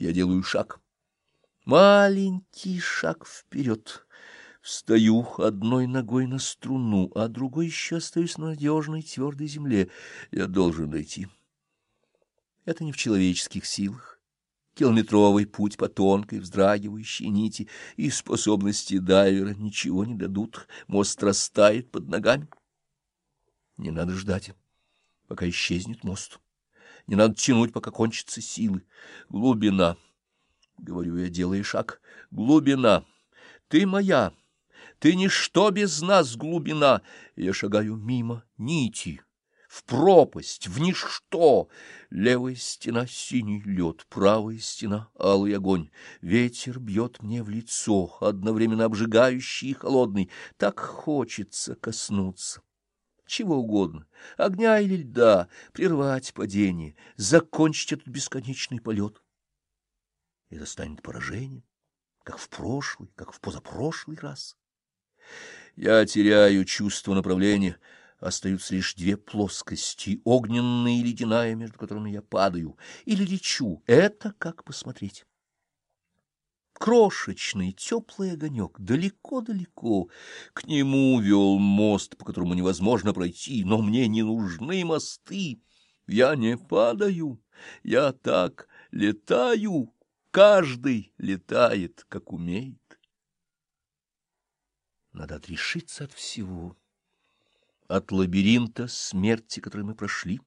Я делаю шаг. Маленький шаг вперед. Встаю одной ногой на струну, а другой еще остаюсь на надежной твердой земле. Я должен дойти. Это не в человеческих силах. Километровый путь по тонкой, вздрагивающей нити и способности дайвера ничего не дадут. Мост растает под ногами. Не надо ждать, пока исчезнет мост. Не надо тянуть, пока кончатся силы. Глубина, — говорю я, делая шаг, — глубина. Ты моя. Ты ничто без нас, глубина. Я шагаю мимо нити, в пропасть, в ничто. Левая стена — синий лед, правая стена — алый огонь. Ветер бьет мне в лицо, одновременно обжигающий и холодный. Так хочется коснуться. Чего угодно, огня или льда, прервать падение, закончить этот бесконечный полет. Это станет поражением, как в прошлый, как в позапрошлый раз. Я теряю чувство направления, остаются лишь две плоскости, огненная и ледяная, между которыми я падаю, или лечу. Это как посмотреть. Крошечный теплый огонек, далеко-далеко. К нему вел мост, по которому невозможно пройти, но мне не нужны мосты. Я не падаю, я так летаю, каждый летает, как умеет. Надо отрешиться от всего, от лабиринта смерти, который мы прошли,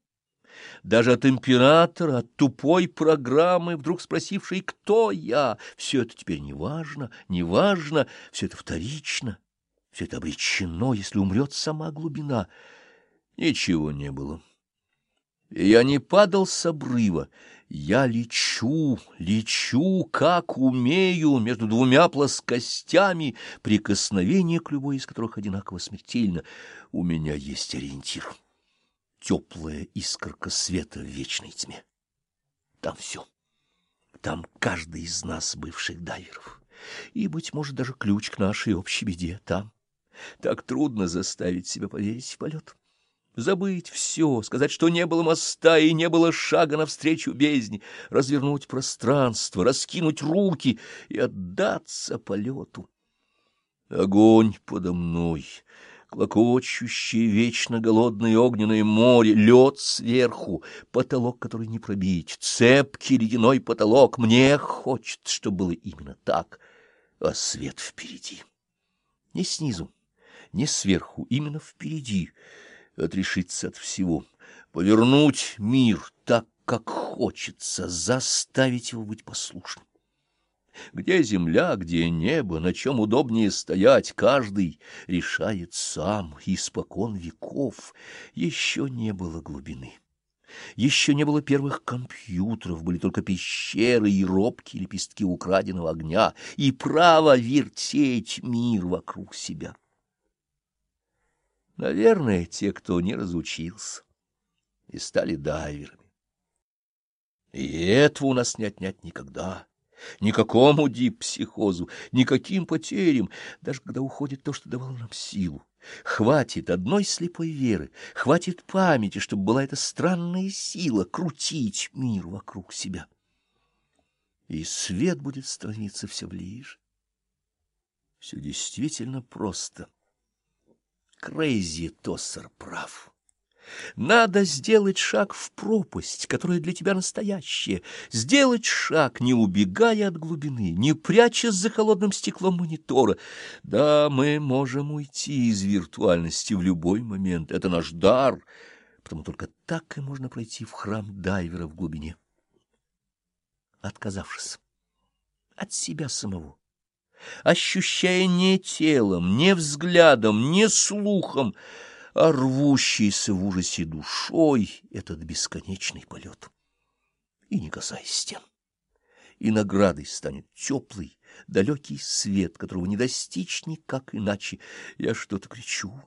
даже от императора, от тупой программы, вдруг спросившей, кто я. Все это теперь не важно, не важно, все это вторично, все это обречено, если умрет сама глубина. Ничего не было. Я не падал с обрыва, я лечу, лечу, как умею, между двумя плоскостями, прикосновение к любой из которых одинаково смертельно. У меня есть ориентир. Теплая искорка света в вечной тьме. Там все. Там каждый из нас, бывших дайверов. И, быть может, даже ключ к нашей общей беде там. Так трудно заставить себя поверить в полет забыть все, сказать, что не было моста и не было шага навстречу бездне, развернуть пространство, раскинуть руки и отдаться полету. Огонь подо мной, клокочущее вечно голодное огненное море, лед сверху, потолок, который не пробить, цепкий ледяной потолок. Мне хочется, чтобы было именно так, а свет впереди. Не снизу, не сверху, именно впереди — отрешиться от всего, повернуть мир так, как хочется, заставить его быть послушным. Где земля, где небо, на чем удобнее стоять, каждый решает сам, испокон веков. Еще не было глубины. Еще не было первых компьютеров, были только пещеры и робкие лепестки украденного огня, и право вертеть мир вокруг себя. Наверное, те, кто не разучился и стали дайверами. И этого у нас не отнять никогда. Никакому дипсихозу, никаким потерям, даже когда уходит то, что давало нам силу. Хватит одной слепой веры, хватит памяти, чтобы была эта странная сила крутить мир вокруг себя. И свет будет становиться все ближе. Все действительно просто. Крейзи Тоссер прав. Надо сделать шаг в пропасть, которая для тебя настоящая, сделать шаг, не убегая от глубины, не прячась за холодным стеклом монитора. Да, мы можем уйти из виртуальности в любой момент, это наш дар, потому только так и можно пройти в храм дайвера в глубине. Отказавшись от себя самого, ощущая не телом, не взглядом, не слухом, а рвущийся в ужасе душой этот бесконечный полет. И не касаясь стен. И наградой станет теплый, далекий свет, которого не достичь никак иначе. Я что-то кричу.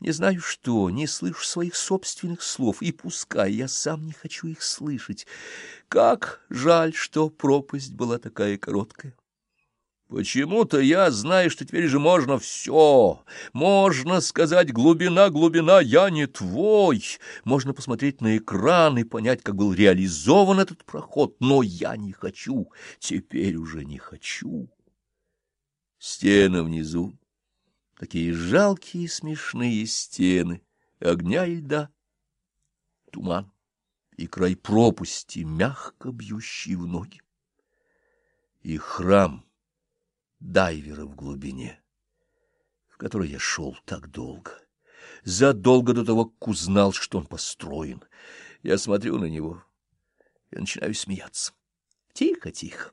Не знаю что, не слышу своих собственных слов, и пускай я сам не хочу их слышать. Как жаль, что пропасть была такая короткая. Почему-то я знаю, что теперь же можно все. Можно сказать «глубина, глубина, я не твой». Можно посмотреть на экран и понять, как был реализован этот проход. Но я не хочу, теперь уже не хочу. Стены внизу, такие жалкие смешные стены, огня и льда, туман и край пропасти, мягко бьющий в ноги. И храм дайвера в глубине, в который я шел так долго, задолго до того, как узнал, что он построен. Я смотрю на него и начинаю смеяться. Тихо, тихо.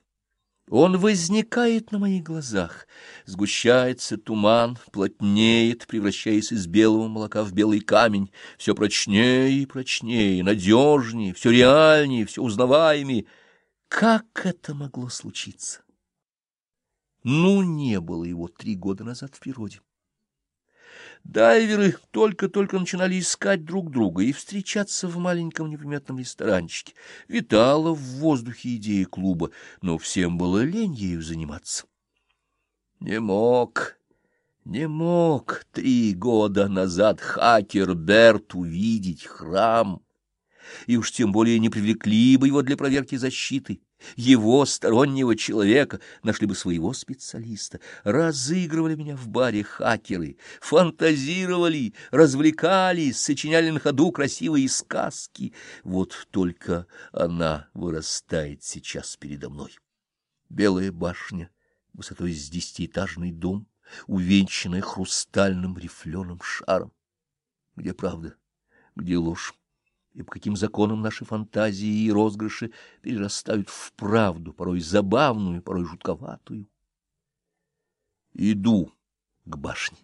Он возникает на моих глазах, сгущается туман, плотнеет, превращаясь из белого молока в белый камень, все прочнее и прочнее, надежнее, все реальнее, все узнаваемее. Как это могло случиться? Ну, не было его три года назад в природе. Дайверы только-только начинали искать друг друга и встречаться в маленьком неприметном ресторанчике. Витала в воздухе идея клуба, но всем было лень ею заниматься. Не мог, не мог три года назад хакер Берт увидеть храм, и уж тем более не привлекли бы его для проверки защиты его стороннего человека, нашли бы своего специалиста, разыгрывали меня в баре хакеры, фантазировали, развлекались, сочиняли на ходу красивые сказки. Вот только она вырастает сейчас передо мной. Белая башня, высотой с десятиэтажный дом, увенчанная хрустальным рифленым шаром. Где правда, где ложь? И по каким законам наши фантазии и розыгрыши перерастают в правду, порой забавную, порой жутковатую. Иду к башне.